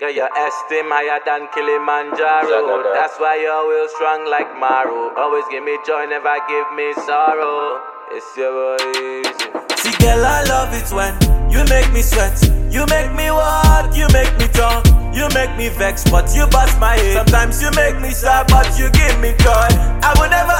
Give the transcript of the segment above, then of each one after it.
Get your esteem higher than Kilimanjaro. Zagada. That's why you're always strong like Maru. Always give me joy, never give me sorrow. It's your boy Eazi. See, girl, I love it when you make me sweat. You make me walk, you make me talk. You make me vex, but you bust my head. Sometimes you make me sad, but you give me joy. I will never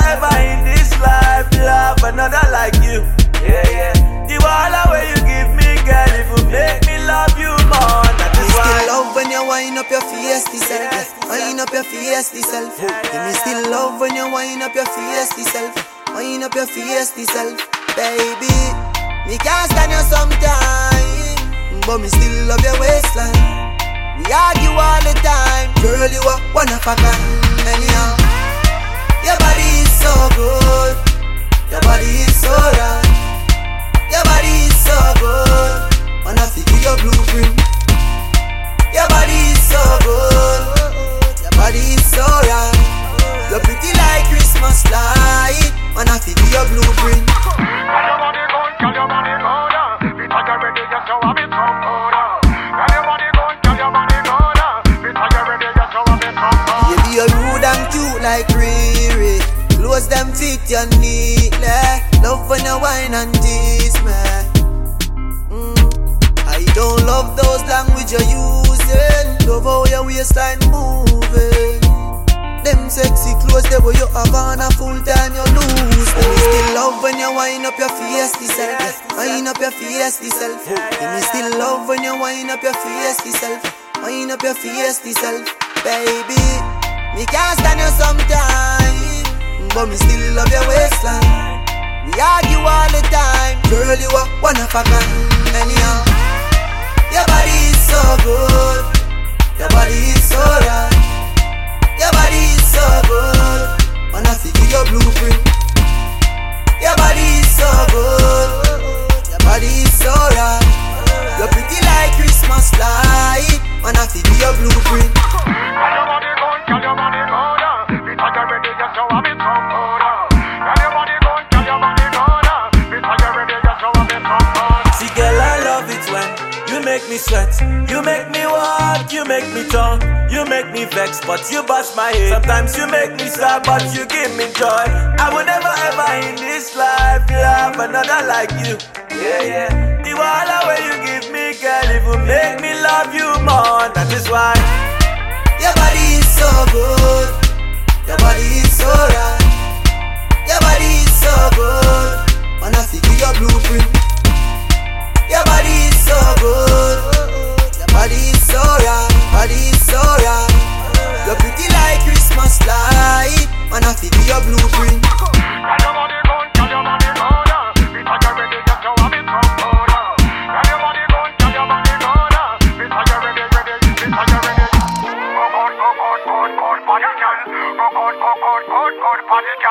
face self. Yeah, me still love when you wind up your face self. Wind up your face self, baby. Me can't stand you sometime, but me still love your waistline. We argue all the time, girl. You are one of a kind. Anyhow, your body is so good. Your body is so right. Like Riri. Close them fit you neatly. Love when you wine and tease me. Mm. I don't love those language you're using. Love how your waistline moving. Them sexy clothes, they were you have on a full time you lose. them. Still love when you wind up your face self. Wind up your face self. Me still love when you wind up your face self. Wind up your face self, baby. Me can't stand you sometimes, but me still love your waistline. We argue all the time, girl. You are one of a kind. Anyhow, your body is so good. Your body is so right. Your body is so good. Wanna figure your blueprint. Your body is so good. Your body is so right. You're pretty like Christmas light. Wanna figure your blueprint. Make me sweat. You make me walk, you make me talk. You make me vex, but you bust my head. Sometimes you make me sad, but you give me joy. I will never ever in this life love another like you. Yeah, yeah. The wahala where you give me, girl, it will make me love you more. That is why. Your body is so good. Your body is so right. Your body is so good.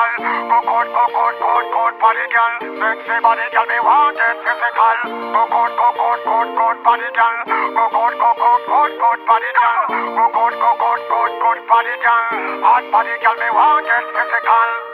Girl. Go good, go good, good, good body, girl. Sexy body, girl, me want it physical. Go good, go good, good, good body, girl. Go good, go good, body, girl. Go good, go good, body, girl. Hot body, girl, me want it physical.